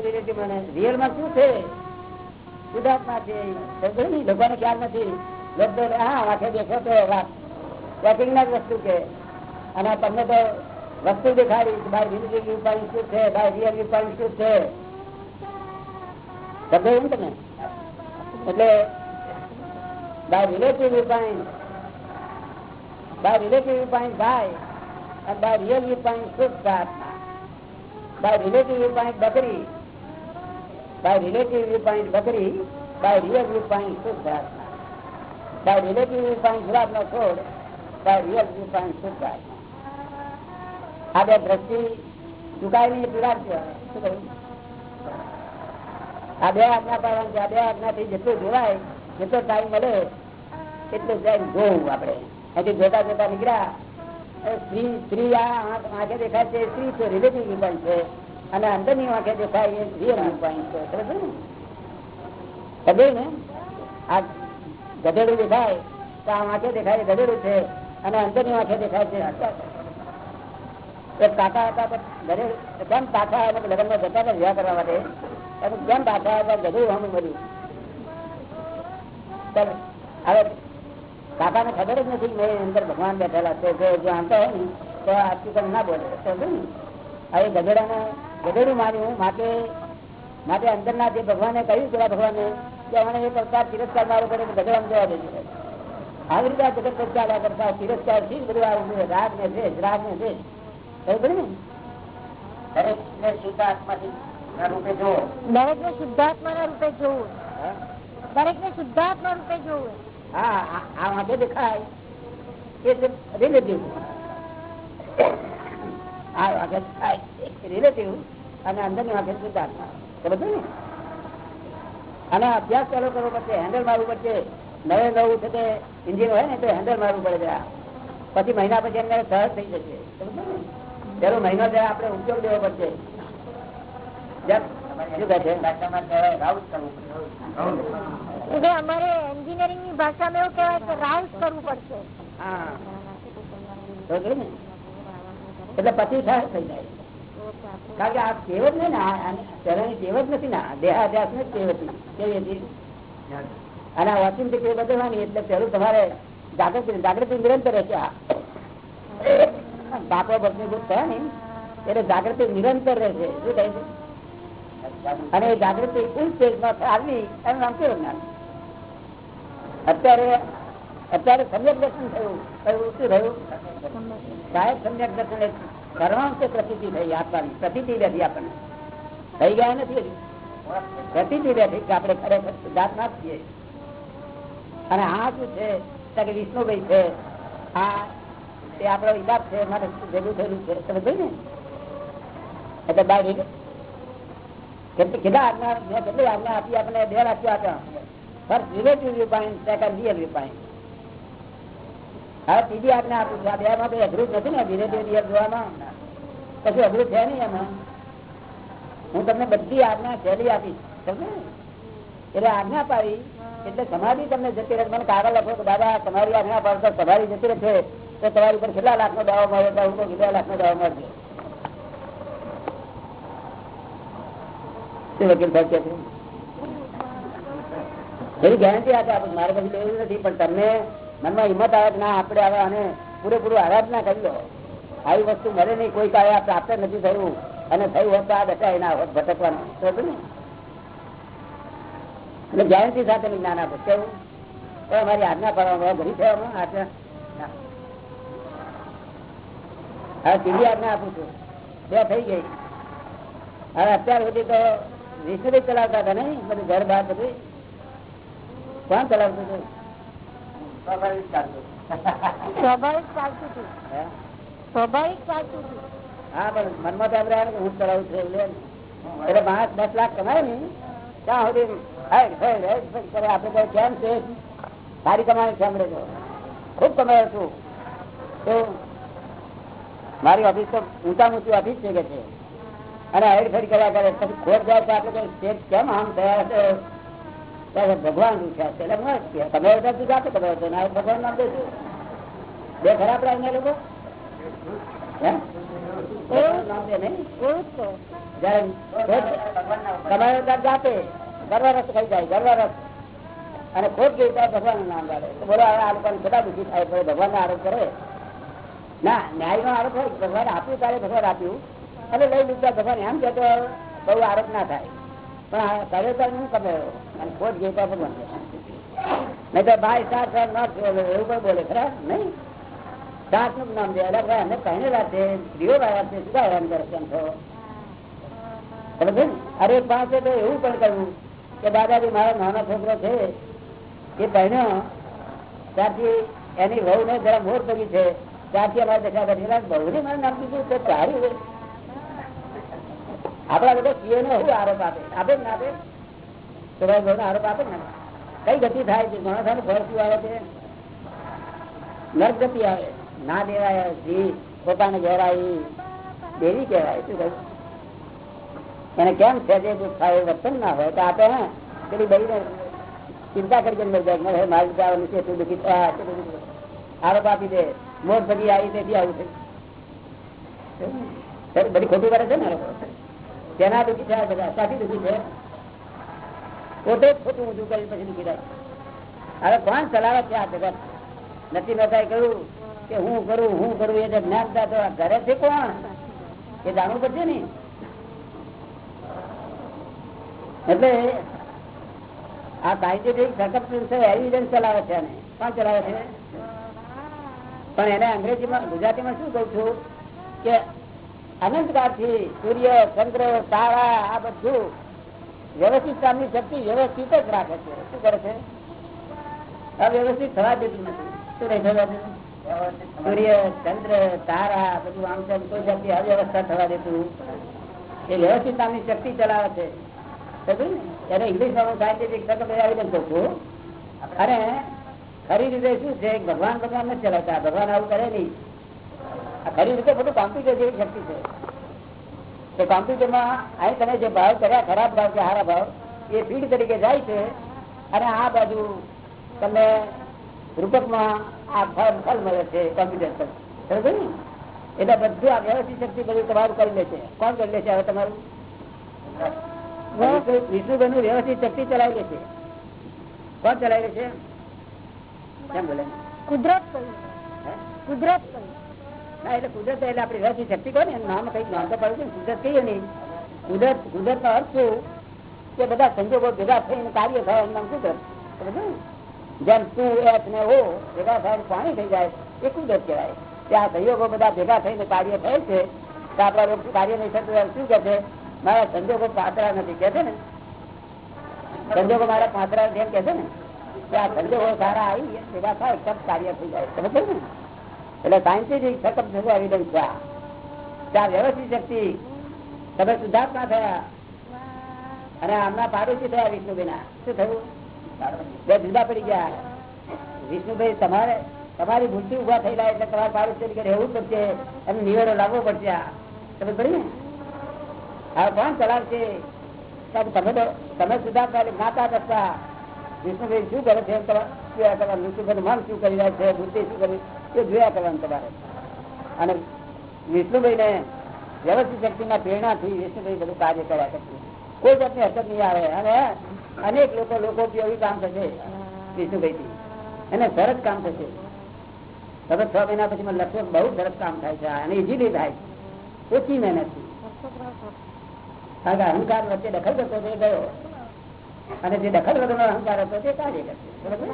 રિલેટિવ મને? રિયલમાં શું છે? શુદ્ધાત્મા છે. સમજો ખ્યાલ નથી. લોકો હા વાંખે દેખો તો વોકિંગ ના જ વસ્તુ કે. અને તમને તો વસ્તુ દેખાડી બાય રિલેટિવ વ્યૂ પોઈન્ટ શું છે બાય રિયલ વ્યૂ પોઈન્ટ શું છે સમજો એમ તમે એટલે by relative view point by relative view point ગાય અને બાય રિયલ વ્યૂ પોઈન્ટ શુદ્ધ આત્મા by relative viewpoint બકરી by relative viewpoint બકરી by real viewpoint શુદ્ધ આત્મા by relative viewpoint ગુલાબ નો છોડ by real viewpoint શુદ્ધ આત્મા આ બે દ્રષ્ટિ ચુકાય નહીં પીડાડ શું કહ્યું? આ બે આજ્ઞા પાડવાનું છે. આ બે આજ્ઞાથી જેટલું જોવાય, જેટલો ટાઈમ મળે, એટલું ટાઈમ જોવું આપણે. અહીંથી જોતા જોતા નીકળ્યા. સ્ત્રી સ્ત્રી આંખે દેખાય છે સ્ત્રી છે રિલેટિવ વ્યૂપોઈન્ટ છે. અને અંદરની આંખે દેખાય એ રિયલ વ્યૂપોઈન્ટ છે. સમજે ને? સમજે ને? આ ગધેડું દેખાય, તો આ આંખે દેખાય ગધેડું છે. અને અંદરની આંખે દેખાય છે. એક કાકા હતા ઘરે કેમ પાછા જતા હતા કરવા માટે. કેમ પાછા હતા તો હમું મળ્યું હવે કાકાને ખબર જ નથી મેં અંદર ભગવાન બેઠેલા છે જો જો આમતા હોય ને, તો આજથી તમે ના બોલે હવે ગધેડાને, ગધેડું માર્યું, માટે માટે અંદરના જે ભગવાને કહ્યું પેલા ભગવાને કે મને એ કરતા તિરસ્કાર મારો તો ગધેડાને જવા દેજો આવી રીતે આ જગત ચાલ્યા કરતા તિરસ્કારથી બધું આવું રાગ ને છે રાગ ને ને દરેક ને? રૂપે દરેક ને શુદ્ધાત્મા ના રૂપે જોવું. દરેક ને શુદ્ધાત્મા રૂપે જોવું. હા આ- દેખાય. એ રિલેટિવ આ વાગે રિલેટિવ અને અંદરની વાગે શુદ્ધાત્મા સમજો ને? અને અભ્યાસ ચાલુ કરવો પડશે હેન્ડલ મારવું પડશે. નવે નવું છે તે ઇન્જિન હોય ને તો હેન્ડલ મારવું પડે. પછી મહિના પછી એમને સહજ થઈ જશે. સમજો ને? પેલો મહિનો જરા આપણે ઉપયોગ દેવો પડશે. જેમ શું કહે છે? એટલે અમારે એન્જિનિયરિંગની ભાષામાં એવું કહેવાય કે રાઉન્ડ કરવું પડશે. હા. સમજો ને? એટલે પછી સહજ થઈ જાય. કારણ કે આ કહેવત નહીં ને પહેલાની કહેવત નથી ને આ દેહાધ્યાસ ને કહેવતની કેવી હતી? અને આ વોચિંગ બદલવાની એટલે પેલું તમારે જાગૃતિ જાગૃતિ નિરંતર રહેશે આ બાપો બપની ભૂત થયા ને એટલે જાગૃતિ નિરંતર રહેશે શું કહે છે? અને જાગૃતિ કુલ સ્ટેજમાં આવી, એનું નામ કેવું જ્ઞાન? અત્યારે અત્યારે સમ્યક દર્શન થયું. શું થયું? સાહેબ, સમ્યક દર્શન સર્વાંશે પ્રતિતિ થઈ આપવાની. પ્રતિતિ બેઠી આપણને. થઈ ગયા નથી હજી. પ્રતિતિ બેઠી કે આપણે ખરેખર જાતના જ છીએ. અને આ શું છે? વિષ્ણુભાઈ છે. આ એ આપણો હિસાબ છે મારે ભેગું થયેલું છે. તમે જોયું ને? એટલે બાય રીતે કેટલા આજ્ઞા મેં કેટલી આજ્ઞા આપી આપણે બે રાખ્યો આપ્યા first relative view second real view હવે ત્રીજી આજ્ઞા આપું છું. આ બે માં કઈ અઘરું છે નહીં એમાં. હું તમને બધી આજ્ઞા સહેલી આપીશ. સમજે? એટલે આજ્ઞા પાડી, એટલે સમાધિ તમને જતી રહે. મને કાગળ લખો કે, દાદા, તમારી આજ્ઞા પાડતો તમારી જતી રહે. તો તમારી ઉપર કેટલા લાખ નો દાવો મળે તો કેટલા લાખ નો દાવો મળશે વકીલ ગેરંટી મારે પણ તમને મનમાં હિંમત આવે કે ના, આપણે હવે આને પૂરેપૂરું આરાધના કરી લો આવી વસ્તુ મળે નહીં, કોઈ કાળે પ્રાપ્ત નથી થયું, અને થયું હોત આ દશા એના હોત ભટકવાનું. એટલે ગેરંટી સાથે જ્ઞાન આપે કેવું અમારી આજ્ઞા પાડવામાં ઘડી થવામાં, આજ્ઞા ના. સીધી આજ્ઞા આપું છું. બે થઈ ગઈ. હવે અત્યાર સુધી તો વિષ્ણુભાઈ ચલાવતા હતા નહીં? બધું ઘર બહાર બધું? કોણ ચલાવતું હતું? સ્વાભાવિક ચાલતું. સ્વાભાવિક ચાલતું હતું. સ્વાભાવિક ચાલતું હતું. હા પણ મનમાં તો કે હું ચલાવું છું એટલે એટલે પાંચ દસ લાખ કમાય ને. ત્યાં સુધી. આપણે કહે કેમ છે? સારી કમાણી સાંભળે છો ખૂબ કમાયો છું. તો મારી ઓફિસ તો ઊંચા ઊંચી ઓફિસ છે કે છે? અને હેડ કર્યા કરે પછી ખોટ જાય તો આપણે સ્ટેટ કેમ આમ થયા છે? ભગવાન છે. એટલે કહે, કમાયો તો જાતે કમાયો હતો ને ભગવાન નામ દેશું બે ખરાબ લાગે લોકો? તમારે ખોટ જાતે ગરવા રસ ખાઈ જાય ગરવા રસ. અને ખોટ ગઈ ભગવાન નામ ગાડે તો બોલો હવે આ લોકો કેટલા દુઃખી થાય ભગવાન ને આરોપ કરે. ના, ન્યાય નો આરોપ હોય ભગવાન આપ્યું ત્યારે ભગવાન આપ્યું. અને લઈ લીધા ભગવાન એમ કે બહુ આરોપ ના થાય. પણ આ કરે ત્યારે હું કમાયો અને ખોટ ગઈ ભગવાન નહીં તો ભાઈ સાત સાત ના એવું પણ બોલે, ખરા? નહીં. સાતનું નામ દે. અરે ભાઈ, અમે કહીને રાખે સ્ત્રીઓ વાળા છે સુધા હેરાન કરશે છે? અરે પાસે તો એવું પણ કહ્યું કે દાદાજી, મારો નાનો છોકરો છે, એ પહેર્યો ત્યારથી એની વહુ ને જરા મોર પડી છે. ત્યારથી અમારે દેખા બેઠેલા બહુ ને નામ કીધું તો સારું આપડા બધા સીએ નો શું કઈ ગતિ થાય છે? ઘણા સારું ફળ શું આવે છે? નર્ક ગતિ આવે. ના દેવાય, જી, પોતાને ઘેરાઈ. દેવી કહેવાય, શું કહ્યું? એને કેમ છે જે થાય વર્તન ના હોય? તો આપે, હે, પેલી બહીને ચિંતા કરી મરી જાય મારે જવાનું છે તું દુઃખી આરોપ આપી દે. મોર ભગી આવી તેથી આવું છે બધી ખોટું કરે છે ને તેના દુઃખી થયા બધા સાથી દુઃખી છે. પોતે જ ખોટું ઊંધું કરી પછી દુઃખી થાય હવે કોણ ચલાવે છે આ જગત? નથી મહેતાએ કહ્યું કે હું કરું હું કરું, એ જ્ઞાનતા તો ઘરે છે કોણ? એ જાણવું પડશે ને. એટલે આ સાયન્ટિફિક સર્કમસ્ટન્સ એવિડન્સ ચલાવે છે આને. કોણ ચલાવે છે? પણ એને અંગ્રેજીમાં, ગુજરાતીમાં શું કઉ છું કે અનંતકાળથી સૂર્ય, ચંદ્ર, તારા, આ બધું વ્યવસ્થિત કામની શક્તિ વ્યવસ્થિત જ રાખે છે. શું કરે છે? અવ્યવસ્થિત થવા દેતું નથી. સૂર્ય, ચંદ્ર, તારા બધું આમ તેમ કોઈ જાતની અવ્યવસ્થા થવા દેતું. એ વ્યવસ્થિત નામની શક્તિ ચલાવે છે? એને ઇંગ્લિશમાં સાયન્ટિફિક આવી કહું છું. અને ખરી રીતે શું છે? ભગવાન ભગવાન નથી ચલાવતા. ભગવાન આવું કરે નહીં. ખરી રીતે બધું કોમ્પ્યુટર જેવી શક્તિ છે. તો કોમ્પ્યુટરમાં અહીં તમે જે ભાવ કર્યા ખરાબ ભાવ કે સારા ભાવ એ ફીડ તરીકે જાય છે અને આ બાજુ તમને રૂપકમાં આ ફળ ફળ મળે છે કોમ્પ્યુટર પર. સમજો ને? એટલે બધું આ વ્યવસ્થિત શક્તિ બધું તમારું કરી લે છે. કોણ કરી લે છે હવે તમારું? વિષ્ણુભાઈ નું વ્યવસ્થિત શક્તિ ચલાવી લે છે. કોણ ચલાવી લે છે? કુદરત કુદરત ના એટલે કુદરત એટલે આપણી વ્યવસ્થિત શક્તિ કહો ને નામ કંઈક નામ તો પડે કુદરત કહીએ નહીં. કુદરત કુદરત નો અર્થ શું? કે બધા સંજોગો ભેગા થઈને કાર્ય થાય એનું નામ કુદરત જેમ તું એચ ને ઓ ભેગા થાય પાણી થઈ જાય એ કુદરત કહેવાય. ત્યાં સંયોગો બધા ભેગા થઈને કાર્ય થાય છે તો આપણા કાર્ય નહીં થતું શું કે છે? મારા સંજોગો પાતળા નથી કે છે ને? સંજોગો મારા પાતળા જેમ કે છે ને? આ સંજોગો સારા વિષ્ણુભાઈ તમારે, તમારી ભૂલથી ઊભા થયેલા એટલે તમારે પાડોશી તરીકે રહેવું પડશે. અને નિવેડો લાવવો પડશે તમે પડી ને હવે કોણ ચલાવશે? તમે તમે એટલે જ્ઞાતા કરતા વિષ્ણુભાઈ શું કરે છે? જોયા કરવાનું વિષ્ણુભાઈ મન શું કરી રહ્યા છે? બુદ્ધિ શું કરી? એ જોયા કરવાનું તમારે. અને વિષ્ણુભાઈ ને વ્યવસ્થિત શક્તિના પ્રેરણાથી વિષ્ણુભાઈ બધું કાર્ય કર્યા કરશે કોઈ જાતની અસર નહીં આવે. અને અનેક લોકો લોકો ઉપયોગી કામ થશે વિષ્ણુભાઈ થી એને સરસ કામ થશે. તમે છ મહિના પછી મને લખશો બહુ સરસ કામ થાય છે. અને ઇઝીલી થાય ઓછી મહેનત કારણ કે અહંકાર વચ્ચે દખલ કરતો ગયો. અને જે દખલ વગરનો અહંકાર હતો તે કાર્ય કરશે બરોબર?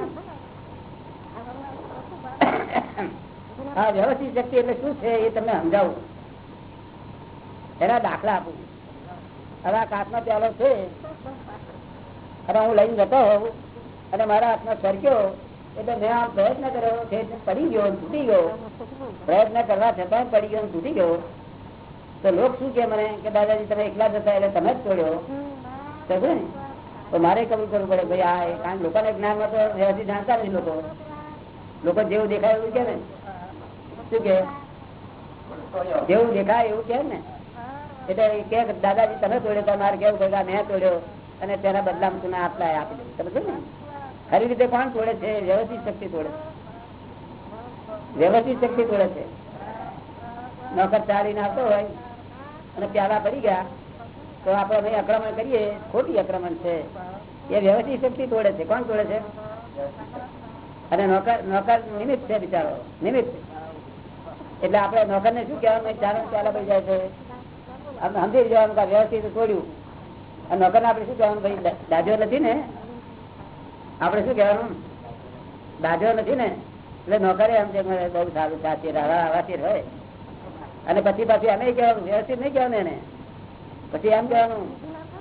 વ્યવસ્થિત શક્તિ એટલે શું છે એ તમને સમજાવું. એના દાખલા આપું. હવે આ કાચનો પ્યાલો છે. અને હું લઈને જતો હોઉં અને મારા હાથમાં સરક્યો એટલે મેં આમ પ્રયત્ન કર્યો પડી ગયો તૂટી ગયો. પ્રયત્ન કરવા છતાં પડી ગયો તૂટી ગયો. તો લોક શું કે મને? કે દાદાજી, તમે એકલા જતા એટલે તમે જ તોડ્યો. ને? તો મારે કબૂલ કરવું પડે. ભાઈ, આ કારણ કે લોકોને જ્ઞાનમાં તો વ્યવસ્થિત જાણતા નથી લોકો. લોકો જેવું દેખાય એવું કે ને. શું કે જેવું દેખાય એવું કે ને. એટલે કે, દાદાજી, તમે તોડ્યો, તો મારે કેવું કહ્યું મેં તોડ્યો. અને તેના બદલામાં તું આટલા આપી દીધું સમજો ને? ખરી રીતે કોણ તોડે છે? વ્યવસ્થિત શક્તિ તોડે વ્યવસ્થિત શક્તિ તોડે છે. નોકર ચાલીને આવતો હોય અને પ્યાલા પડી ગયા. તો આપણે ભાઈ આક્રમણ કરીએ, ખોટી આક્રમણ છે. એ વ્યવસ્થિત શક્તિ તોડે છે. કોણ તોડે છે? અને નોકર નોકર નિમિત્ત છે બિચારો. નિમિત્ત. એટલે આપડે નોકર ને શું કહેવાનું? ચારણ પ્યાલા પડી જાય છે. સમજી જવાનું વ્યવસ્થિત તોડ્યું. અને નોકર ને આપડે શું કહેવાનું? ભાઈ દાજો નથી ને? આપડે શું કહેવાનું? દાજો નથી ને? એટલે નોકરે એમ છે બહુ સારું સાચી આવાસી હોય. અને પછી, પાછી અમે કહેવાનું, વ્યવસ્થિત નહીં કહેવાનું એને. પછી એમ કહેવાનું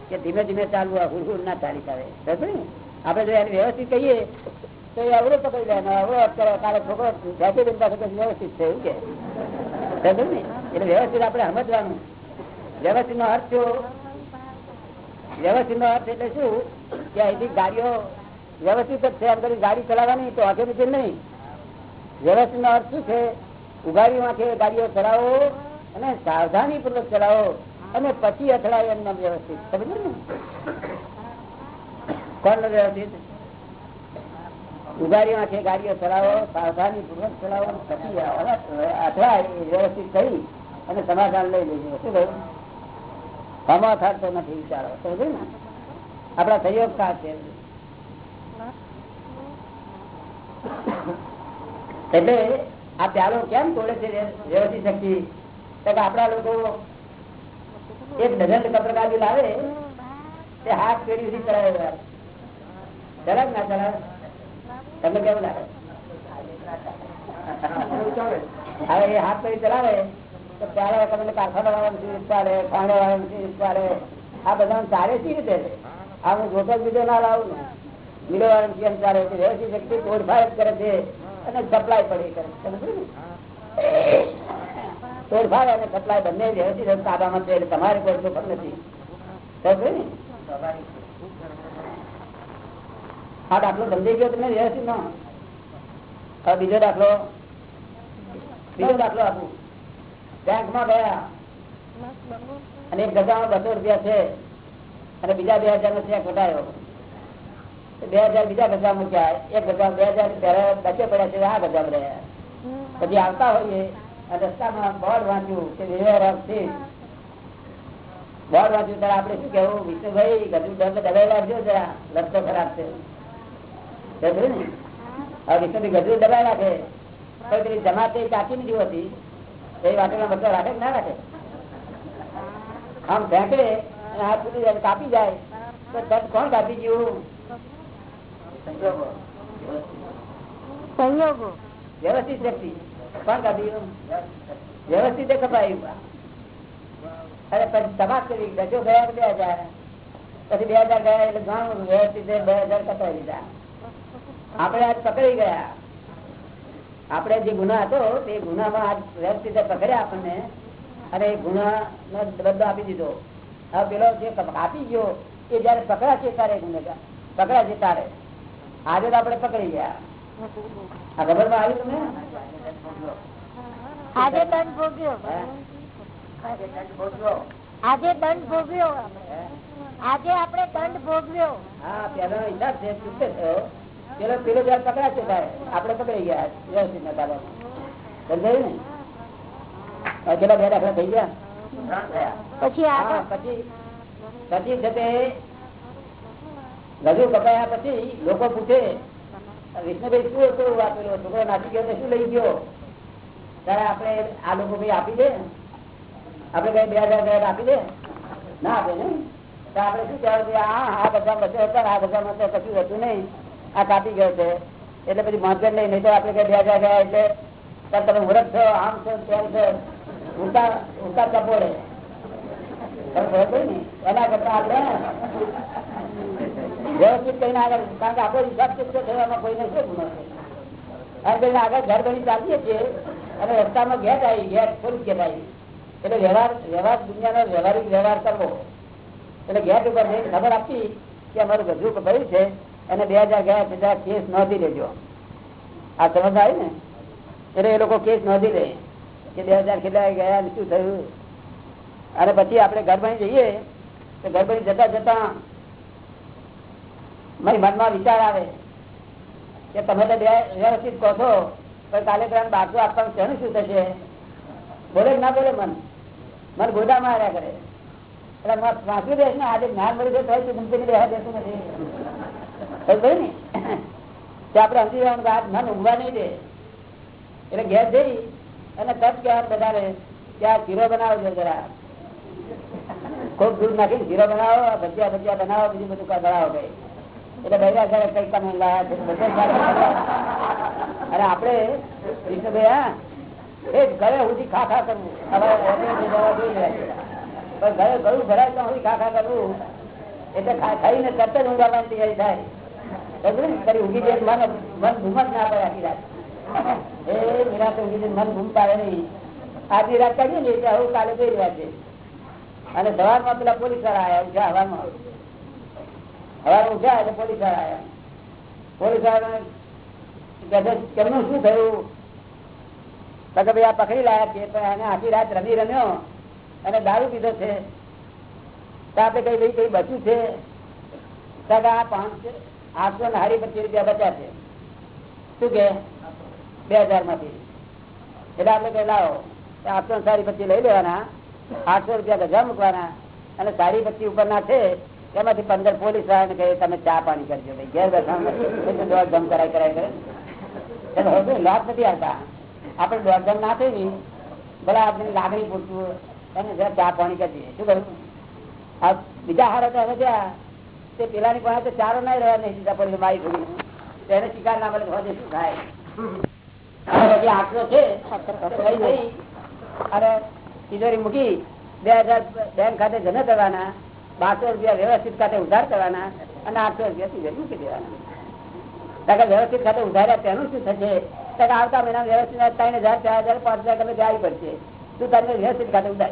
કે ધીમે ધીમે ચાલવું, આ હુડ ના ચાલી ચાલે આપણે જો એને વ્યવસ્થિત કહીએ, તો એ અવરો પકડી ને અવરો કરે કાલે છોકરો જાતે પાસે કહે વ્યવસ્થિત ને? એટલે વ્યવસ્થિત આપણે સમજવાનું. વ્યવસ્થિત નો અર્થ વ્યવસ્થિત નો અર્થ એટલે શું? કે અહીંથી ગાડીઓ વ્યવસ્થિત જ છે એમ કરી ગાડી ચલાવવાની તો આખે પછી નહીં વ્યવસ્થિત નો અર્થ શું છે? ઉગાડી વાંખે ગાડીઓ ચલાવો અને સાવધાની પૂર્વક ચલાવો. અને પછી અથડાય એમને વ્યવસ્થિત. સમજ ને? કોણ વ્યવસ્થિત? ઉગાડી માંથી ગાડીઓ ચલાવો, સાવધાની પૂર્વક ચલાવો પછી અથડાય વ્યવસ્થિત કરી અને સમાધાન લઈ લેજો. શું કહ્યું કમા થતો નથી, વિચારો. સમજ ને? આપડા સહયોગ છે. એટલે આ પ્યાલો કેમ તોડે છે વ્યવસ્થિત શક્તિ? આપડા લોકો એક ડઝન કપડા લાવે, તે હાથ પેઢી સુધી ચલાવે ચલાવ ના ચલાવે? તમને કેવું લાગે? હવે એ હાથ પેઢી ચલાવે, તો ત્યારે તમને કારખાના વાળાનું શું ચાલે ખાંડો વાળાનું શું ચાલે આ બધા રીતે? આ હું બીજો ના લાવું. ને મિલો વાળાનું કેમ ચાલે? છે વ્યવસ્થિત શક્તિ તોડફાડ કરે છે અને સપ્લાય પડી કરે છે. સમજ્યું અને સપ્લાય બંને વ્યવસ્થિત તાબામાં છે તમારે કોઈ જોખમ નથી. આ દાખલો સમજી ગયો તમે વ્યવસ્થિત નો હવે બીજો દાખલો. બીજો દાખલો આપું. બેંકમાં ગયા. અને એક ગજામાં બસો રૂપિયા છે. અને બીજા બે હજાર નો ચેક વટાયો બે હજાર બીજા ગજા મૂક્યા. એક ગજા બે હજાર બચે પડ્યા છે, આ ગજા રહ્યા. પછી આવતા હોઈએ. અને રસ્તામાં બોર્ડ વાંચ્યું કે of this. બોર્ડ વાંચ્યું ત્યારે આપણે શું કેવું વિષ્ણુભાઈ ગજુ ડર દબાઈ રાખજો જરા રસ્તો ખરાબ છે. વિષ્ણુભાઈ ગજુ દબાઈ રાખે પણ પેલી જમાતે ચાકી ની જેવી હતી. એ વાટેલા બધા રાખે ના રાખે આમ ફેંકે અને હાથ સુધી કાપી જાય. તો તરત કોણ કાપી ગયું? સંયોગો વ્યવસ્થિત શક્તિ કોણ કાઢી વ્યવસ્થિત કપાયું અરે પછી તપાસ કરી ગજો ગયા બે હજાર? પછી બે હજાર ગયા એટલે ઘણું વ્યવસ્થિત બે હજાર કપાઈ લીધા આપણે આજ પકડી ગયા. આપણે જે ગુના હતો, તે ગુનામાં આજ વ્યવસ્થિત પકડ્યા આપણને. અને એ ગુના બદલો આપી દીધો. હવે પેલો જે આપી ગયો, એ જયારે પકડા છે ગુનેગાર. પકડા છે ત્યારે આજે તો આપણે પકડી ગયા. આ ખબરમાં આવી તમે આજે દંડ ભોગ્યો આજે દંડ ભોગ્યો આજે આપણે દંડ ભોગવ્યો. હા પેલો હિસાબ છે ચૂકે થયો. પેલો પેલો જયારે પકડા છે ત્યારે આપણે પકડી ગયા. વ્યવસ્થિત ના બાબા સમજાયું ને? કેટલા બે દાખલા થઈ ગયા? પછી પછી પછી છે તે કપાયા પછી લોકો પૂછે વિષ્ણુભાઈ શું હતું? આપેલો પેલો છોકરો નાખી ગયો શું લઈ ગયો? ત્યારે આપણે આ લોકો ભાઈ આપી દે? આપણે કઈ બે હજાર ગયા આપી દે? ના આપે ને? તો આપણે શું કહેવાય હા આ બધા બધે હતા આ બધામાં તો કશું હતું નહીં. આ કાપી ગયો છે. એટલે પછી મહત્વ નહીં નહીં તો આપણે કઈ બે હજાર ગયા એટલે તમે મુહૂર્ત છો, આમ છો, તેમ છો. ઉતા ઉલટા ચપોડે તમે એના કરતા આપણે વ્યવસ્થિત કરીને આગળ, કારણ કે આપણો હિસાબ થયો કોઈને શું ગુનો છે એમ કહીને આગળ ઘર બની ચાલીએ છીએ, અને રસ્તામાં ગેટ આવી થોડીક ગેટ આવી એટલે વ્યવહાર વ્યવહાર દુનિયાનો વ્યવહારિક વ્યવહાર કરવો. એટલે ગેટ ઉપર જઈને ખબર આપી કે અમારું ગજુ ભર્યું છે, અને બે હજાર ગયા બધા કેસ નોંધી લેજો. આ સમજ આવી ને? એટલે એ લોકો કેસ નોંધી લે કે બે હજાર કેટલા ગયા શું થયું. અને પછી આપણે ઘર બની જઈએ, તો ઘર બની જતા જતા મનમાં વિચાર આવે કે તમે તો વ્યવસ્થિત કહો છો, પણ કાલે પેલા બાજુ આપવાનું શેનું શું થશે? બોલે ના બોલે મન? મન ગોદા માર્યા કરે. એટલે વાંચી દેશ ને આજે જ્ઞાન મળી જાય તો ગમતી રહેવા દેતું નથી. ને? તે આપણે સમજી જવાનું આ મન ઊંઘવા નહીં દે. એટલે ઘેર જઈ અને તપ કહેવાનું બધાને કે આ શીરો બનાવજો જરા. ખૂબ દૂધ નાખીને શીરો બનાવો, ભજીયા ભજીયા બનાવો, બીજું બધું બનાવો કઈ. એટલે ભાઈ ઘરે કઈ તમે અને આપડે એ ઘરે સુધી ખા કરવું. પણ ઘરે ગળું ભરાય ત્યાં સુધી ખા કરવું. એટલે ખાઈને તરત જ ઊંઘાવાની તૈયારી થાય. તો મન મન ના પડે રાત. એ જાય મન ઘૂમ નહીં. આજી રાત કાઢીએ ને એટલે હવે કાલે કઈ વાત છે અને સવારમાં પેલા પોલીસવાળા આવ્યા ઉઠ્યા હવામાં. હવાર ઉઠ્યા પકડી લાયા છે, પણ એને આખી રાત રમી રમ્યો અને દારૂ પીધો છે. તો કઈ ભાઈ કઈ બચ્યું છે? આ પાંચ આઠસો ને હારી પચીસ રૂપિયા બચ્યા છે. શું કે? બે હજારમાંથી એટલે આપણે કઈ લાવો આઠસો ને સારી પચીસ લઈ લેવાના. આઠસો રૂપિયા ગજા મૂકવાના અને સારી પચીસ ઉપર ના છે એમાંથી પંદર પોલીસ વાળાને કહે, તમે ચા પાણી કરજો, ભાઈ. ઘેર બેઠા દોડધમ કરાય કરાય કરે હવે લાભ નથી આવતા. આપણે દોડધામ ના થઈ ભલે આપણે લાગણી પૂરતું અને જરા ચા પાણી કરીએ શું કરું? આ બીજા હારા તો હવે ત્યાં તે પેલાની પાસે ચારો ના રહ્યા નહીં સીધા પડી મારી ભૂલી. તેને શિકાર ના મળે હવે શું થાય? પછી છે. અને મૂકી. બે હજાર બેંક ખાતે જમા કરવાના. બારસો રૂપિયા વ્યવસ્થિત ખાતે ઉધાર કરવાના અને આઠસો રૂપિયા મૂકી દેવાના. વ્યવસ્થિત ખાતે ઉધાર્યા તેનું શું થશે? કારણ આવતા મહિના વ્યવસ્થિત ત્રણ હજાર, ચાર હજાર, પાંચ હજાર તમે જાય પડશે. તું તમને વ્યવસ્થિત ખાતે ઉધાર.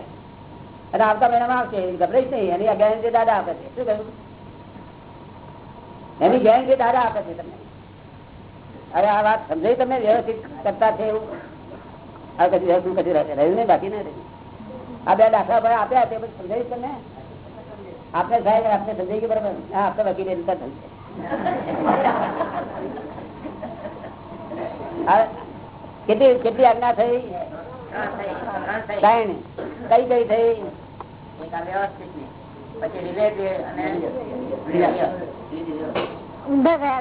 અને આવતા મહિનામાં આવશે ગભરાઈશ નહીં. એની ગેરંટી દાદા આપે છે. શું કહ્યું? એની ગેરંટી દાદા આપે છે તમને. અરે, આ વાત સમજાય તમે વ્યવસ્થિત કરતા છે એવું? આ કદી રહેતું કદી રહે- રહ્યું નહીં, બાકી નહીં આ બે દાખલા ભાઈ આપ્યા તે પછી સમજાયું તમને? આપને સાહેબ આપને સમજાઈ ગયું બરાબર? હા આપણે વકીલે રીતે થશે કેટલી કેટલી આજ્ઞા થઈ? ત્રણ. કઈ કઈ થઈ?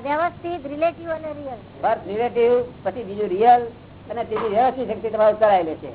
વ્યવસ્થિત રિલેટિવ અને રિયલ બસ રિલેટિવ પછી બીજું રિયલ અને ત્રીજી વ્યવસ્થિત શક્તિ તમારે ઉતરાયેલી છે